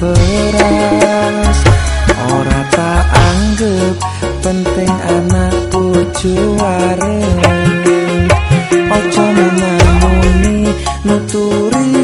beras. Ora tak anggap penting anak bojo areng. Ojo menamuni nuturi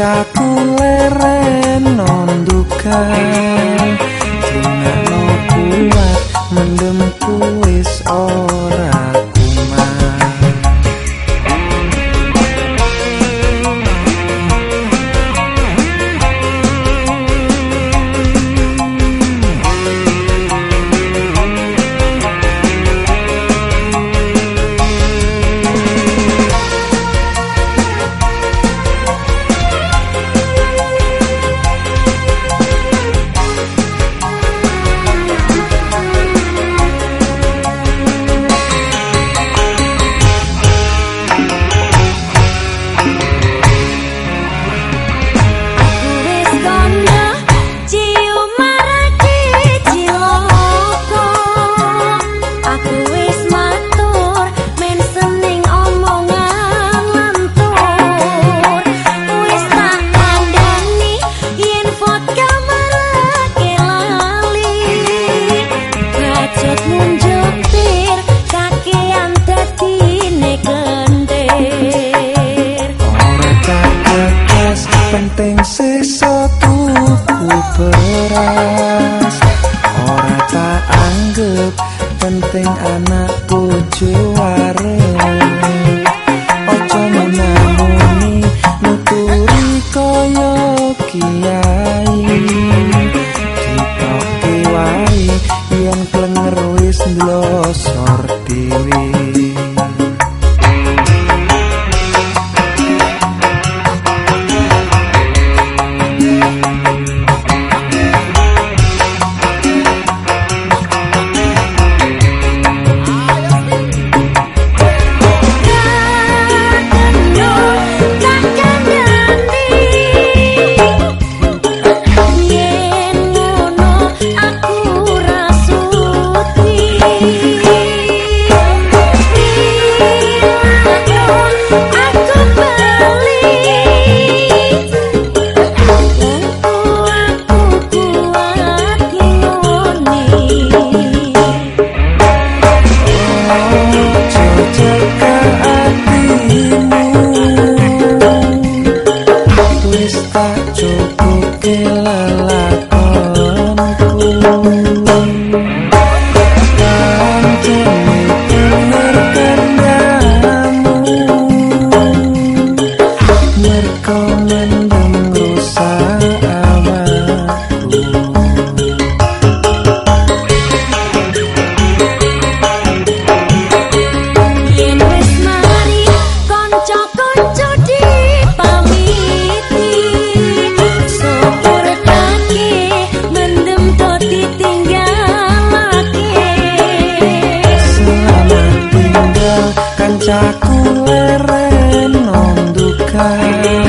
kancaku leren nondukan anggap penting anak bojo bocaku leren nondukan